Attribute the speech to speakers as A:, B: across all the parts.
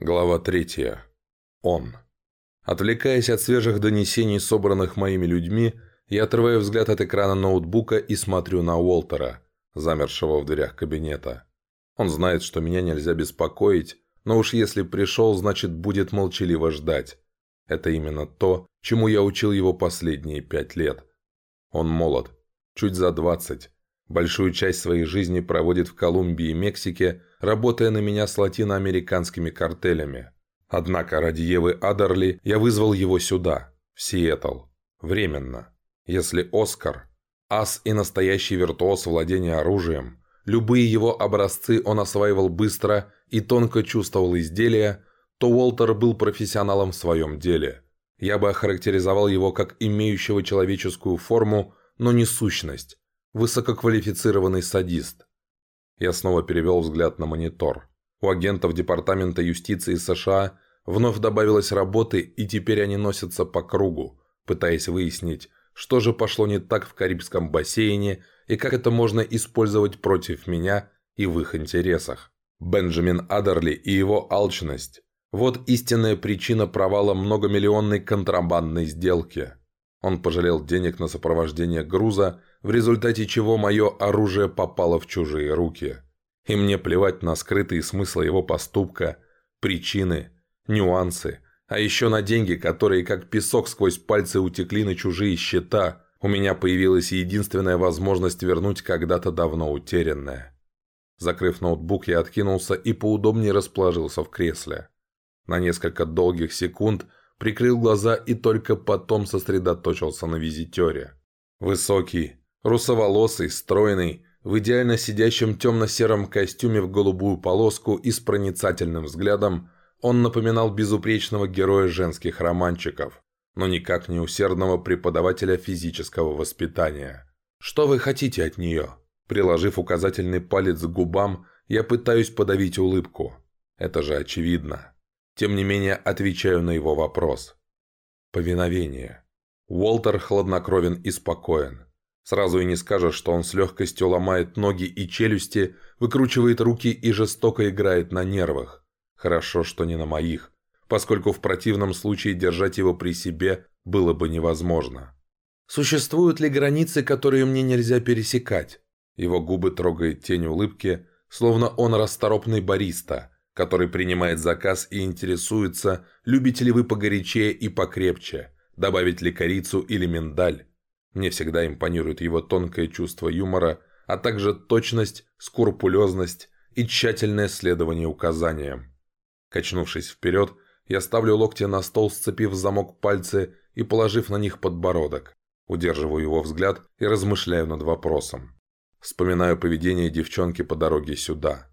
A: Глава третья. Он. Отвлекаясь от свежих донесений, собранных моими людьми, я отрываю взгляд от экрана ноутбука и смотрю на Уолтера, замершего в дверях кабинета. Он знает, что меня нельзя беспокоить, но уж если пришел, значит будет молчаливо ждать. Это именно то, чему я учил его последние пять лет. Он молод, чуть за двадцать, большую часть своей жизни проводит в Колумбии и Мексике, работая на меня с латиноамериканскими картелями. Однако ради Евы Адерли я вызвал его сюда, в Сиэтл. Временно. Если Оскар – ас и настоящий виртуоз владения оружием, любые его образцы он осваивал быстро и тонко чувствовал изделия, то Уолтер был профессионалом в своем деле. Я бы охарактеризовал его как имеющего человеческую форму, но не сущность, высококвалифицированный садист. Я снова перевел взгляд на монитор. У агентов Департамента юстиции США вновь добавилось работы, и теперь они носятся по кругу, пытаясь выяснить, что же пошло не так в Карибском бассейне и как это можно использовать против меня и в их интересах. Бенджамин Адерли и его алчность – вот истинная причина провала многомиллионной контрабандной сделки. Он пожалел денег на сопровождение груза в результате чего мое оружие попало в чужие руки. И мне плевать на скрытые смыслы его поступка, причины, нюансы, а еще на деньги, которые как песок сквозь пальцы утекли на чужие счета, у меня появилась единственная возможность вернуть когда-то давно утерянное. Закрыв ноутбук, я откинулся и поудобнее расположился в кресле. На несколько долгих секунд прикрыл глаза и только потом сосредоточился на визитере. Высокий, Русоволосый, стройный, в идеально сидящем темно-сером костюме в голубую полоску и с проницательным взглядом, он напоминал безупречного героя женских романчиков, но никак не усердного преподавателя физического воспитания. «Что вы хотите от нее?» Приложив указательный палец к губам, я пытаюсь подавить улыбку. Это же очевидно. Тем не менее, отвечаю на его вопрос. Повиновение. Уолтер хладнокровен и спокоен. Сразу и не скажешь, что он с легкостью ломает ноги и челюсти, выкручивает руки и жестоко играет на нервах. Хорошо, что не на моих, поскольку в противном случае держать его при себе было бы невозможно. Существуют ли границы, которые мне нельзя пересекать? Его губы трогает тень улыбки, словно он расторопный бариста, который принимает заказ и интересуется, любите ли вы погорячее и покрепче, добавить ли корицу или миндаль. Мне всегда импонирует его тонкое чувство юмора, а также точность, скрупулезность и тщательное следование указаниям. Качнувшись вперед, я ставлю локти на стол, сцепив замок пальцы и положив на них подбородок. Удерживаю его взгляд и размышляю над вопросом. Вспоминаю поведение девчонки по дороге сюда.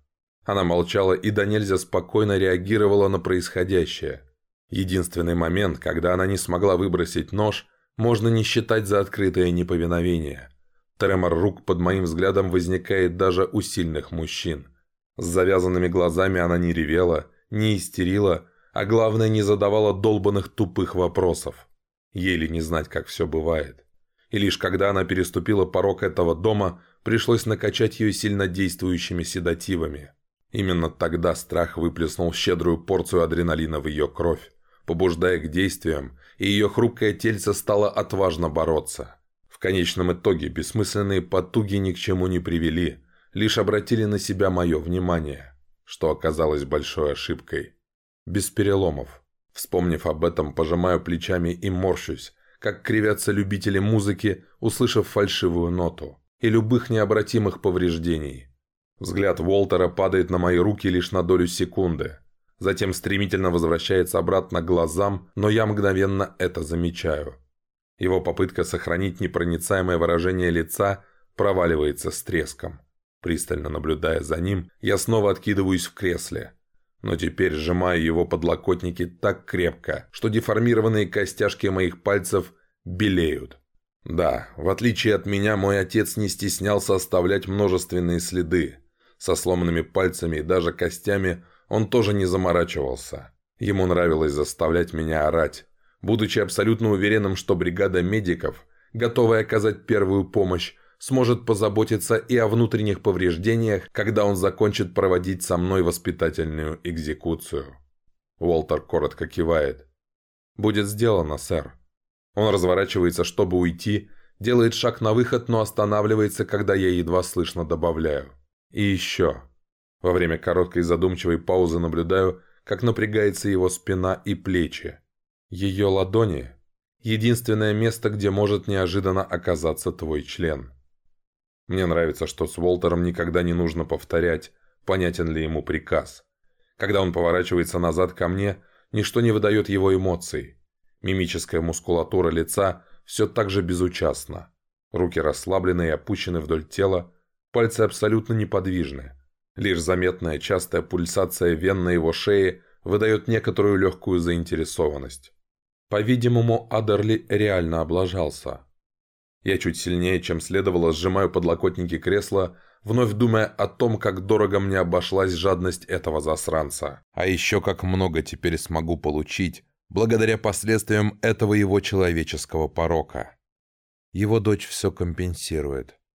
A: Она молчала и до нельзя спокойно реагировала на происходящее. Единственный момент, когда она не смогла выбросить нож, можно не считать за открытое неповиновение. Тремор рук под моим взглядом возникает даже у сильных мужчин. С завязанными глазами она не ревела, не истерила, а главное не задавала долбанных тупых вопросов. Еле не знать, как все бывает. И лишь когда она переступила порог этого дома, пришлось накачать ее сильнодействующими седативами. Именно тогда страх выплеснул щедрую порцию адреналина в ее кровь побуждая к действиям, и ее хрупкое тельце стало отважно бороться. В конечном итоге бессмысленные потуги ни к чему не привели, лишь обратили на себя мое внимание, что оказалось большой ошибкой. Без переломов. Вспомнив об этом, пожимаю плечами и морщусь, как кривятся любители музыки, услышав фальшивую ноту, и любых необратимых повреждений. Взгляд Уолтера падает на мои руки лишь на долю секунды – затем стремительно возвращается обратно к глазам, но я мгновенно это замечаю. Его попытка сохранить непроницаемое выражение лица проваливается с треском. Пристально наблюдая за ним, я снова откидываюсь в кресле. Но теперь сжимаю его подлокотники так крепко, что деформированные костяшки моих пальцев белеют. Да, в отличие от меня, мой отец не стеснялся оставлять множественные следы. Со сломанными пальцами и даже костями – он тоже не заморачивался. Ему нравилось заставлять меня орать, будучи абсолютно уверенным, что бригада медиков, готовая оказать первую помощь, сможет позаботиться и о внутренних повреждениях, когда он закончит проводить со мной воспитательную экзекуцию. Уолтер коротко кивает. «Будет сделано, сэр». Он разворачивается, чтобы уйти, делает шаг на выход, но останавливается, когда я едва слышно добавляю. «И еще». Во время короткой задумчивой паузы наблюдаю, как напрягается его спина и плечи. Ее ладони – единственное место, где может неожиданно оказаться твой член. Мне нравится, что с Уолтером никогда не нужно повторять, понятен ли ему приказ. Когда он поворачивается назад ко мне, ничто не выдает его эмоций. Мимическая мускулатура лица все так же безучастна. Руки расслаблены и опущены вдоль тела, пальцы абсолютно неподвижны. Лишь заметная частая пульсация вен на его шее выдает некоторую легкую заинтересованность. По-видимому, Адерли реально облажался. Я чуть сильнее, чем следовало, сжимаю подлокотники кресла, вновь думая о том, как дорого мне обошлась жадность этого засранца. А еще как много теперь смогу получить, благодаря последствиям этого его человеческого порока. Его дочь все компенсирует.